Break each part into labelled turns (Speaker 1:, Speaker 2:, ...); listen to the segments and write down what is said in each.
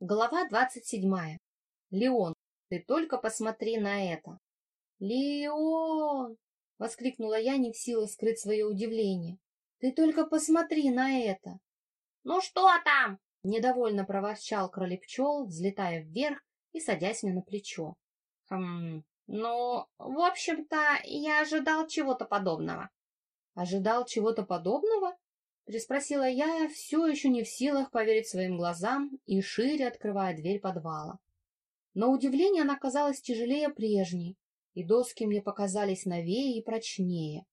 Speaker 1: Глава двадцать седьмая. Леон, ты только посмотри на это. Леон! Воскликнула я, не в силах скрыть свое удивление. Ты только посмотри на это.
Speaker 2: Ну что там?
Speaker 1: Недовольно проворчал кролепчел, взлетая вверх и садясь мне на плечо.
Speaker 2: Хм, ну, в общем-то, я ожидал чего-то подобного.
Speaker 1: Ожидал чего-то подобного? Переспросила я, все еще не в силах поверить своим глазам и шире открывая дверь подвала. Но удивление она казалась тяжелее прежней, и доски мне показались новее и прочнее.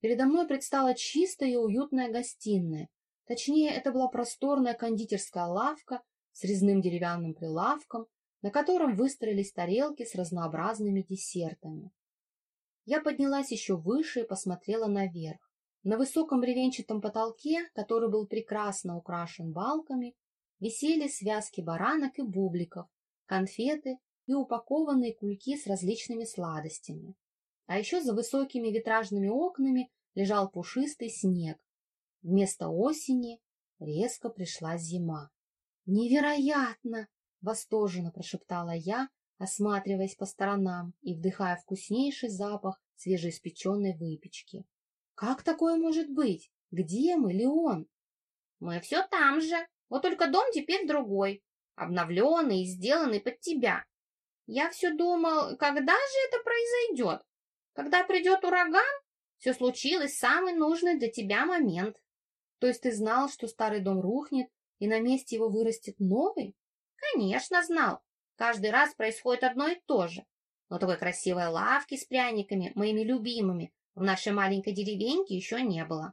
Speaker 1: Передо мной предстала чистая и уютная гостиная. Точнее, это была просторная кондитерская лавка с резным деревянным прилавком, на котором выстроились тарелки с разнообразными десертами. Я поднялась еще выше и посмотрела наверх. На высоком бревенчатом потолке, который был прекрасно украшен балками, висели связки баранок и бубликов, конфеты и упакованные кульки с различными сладостями. А еще за высокими витражными окнами лежал пушистый снег. Вместо осени резко пришла зима. «Невероятно!» — восторженно прошептала я, осматриваясь по сторонам и вдыхая вкуснейший запах свежеиспеченной выпечки. Как такое может быть? Где мы, Леон?
Speaker 2: Мы все там же, вот только дом теперь другой, обновленный и сделанный под тебя. Я все думал, когда же это произойдет? Когда придет ураган? Все случилось в самый нужный для тебя момент.
Speaker 1: То есть ты знал, что старый дом рухнет, и на месте его вырастет новый?
Speaker 2: Конечно, знал. Каждый раз происходит одно и то же. Но такой красивой лавки с пряниками, моими любимыми, в нашей маленькой деревеньке еще не было.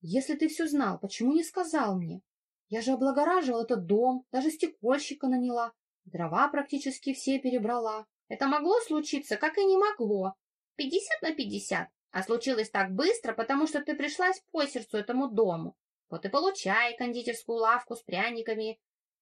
Speaker 1: Если ты все знал, почему не сказал мне? Я же облагораживал этот дом, даже стекольщика наняла. Дрова практически все перебрала.
Speaker 2: Это могло случиться, как и не могло. Пятьдесят на пятьдесят. А случилось так быстро, потому что ты пришлась по сердцу этому дому. Вот и получай кондитерскую лавку с пряниками.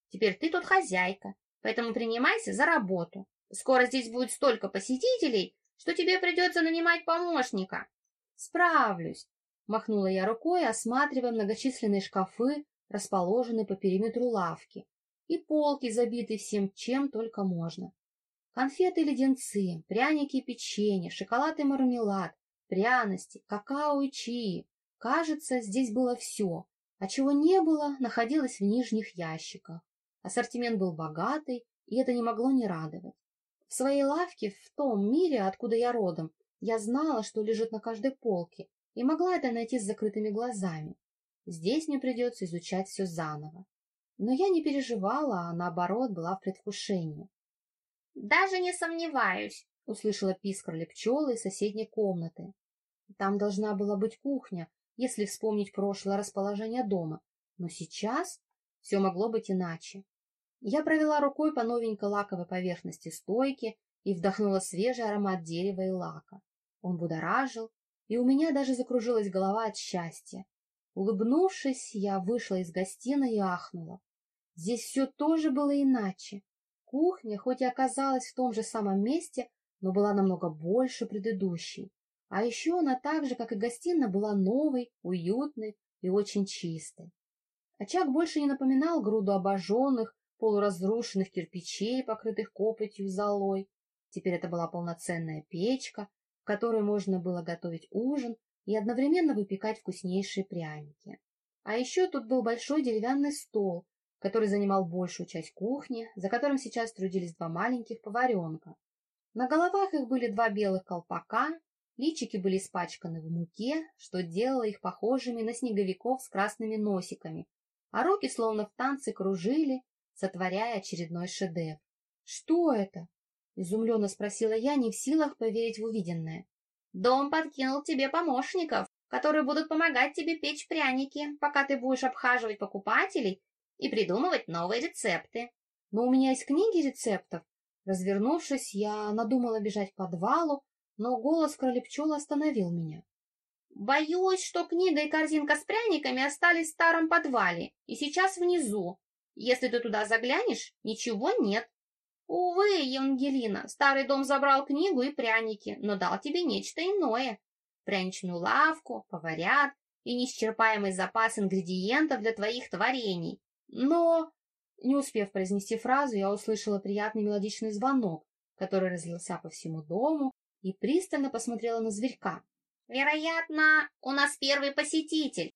Speaker 2: Теперь ты тут хозяйка, поэтому принимайся за работу. Скоро здесь будет столько посетителей, что тебе придется нанимать помощника.
Speaker 1: Справлюсь, махнула я рукой, осматривая многочисленные шкафы, расположенные по периметру лавки, и полки, забитые всем, чем только можно. Конфеты леденцы, пряники и печенье, шоколад и мармелад, пряности, какао и чаи. Кажется, здесь было все, а чего не было, находилось в нижних ящиках. Ассортимент был богатый, и это не могло не радовать. В своей лавке, в том мире, откуда я родом, я знала, что лежит на каждой полке, и могла это найти с закрытыми глазами. Здесь мне придется изучать все заново. Но я не переживала, а наоборот была в предвкушении.
Speaker 2: «Даже не сомневаюсь», — услышала пискрали пчелы из соседней комнаты. Там должна была быть кухня, если вспомнить прошлое расположение дома, но сейчас все могло быть иначе. Я провела рукой по новенькой лаковой поверхности стойки и вдохнула свежий аромат дерева и лака. Он будоражил, и у меня даже закружилась голова от счастья. Улыбнувшись, я вышла из гостиной и ахнула. Здесь все тоже было иначе. Кухня, хоть и оказалась в том же самом месте, но была намного больше предыдущей. А еще она так же, как и гостиная, была новой, уютной и очень чистой. Очаг больше не напоминал груду обожженных, полуразрушенных кирпичей, покрытых копотью и золой. Теперь это была полноценная печка, в которой можно было готовить ужин и одновременно выпекать вкуснейшие пряники. А еще тут был большой деревянный стол, который занимал большую часть кухни, за которым сейчас трудились два маленьких поваренка. На головах их были два белых колпака, личики были испачканы в муке, что делало их похожими на снеговиков с красными носиками, а руки словно в танце кружили, сотворяя очередной шедевр. «Что это?» — изумленно спросила я, не в силах поверить в увиденное. «Дом подкинул тебе помощников, которые будут помогать тебе печь пряники, пока ты будешь обхаживать покупателей и придумывать новые рецепты».
Speaker 1: «Но у меня есть книги рецептов». Развернувшись, я надумала бежать к подвалу, но голос кролепчела остановил меня.
Speaker 2: «Боюсь, что книга и корзинка с пряниками остались в старом подвале и сейчас внизу. Если ты туда заглянешь, ничего нет. Увы, Евангелина, старый дом забрал книгу и пряники, но дал тебе нечто иное. Пряничную лавку, поварят и неисчерпаемый запас ингредиентов для твоих творений. Но
Speaker 1: Не успев произнести фразу, я услышала приятный мелодичный звонок, который разлился по всему дому, и пристально посмотрела на зверька.
Speaker 2: «Вероятно, у нас первый посетитель»,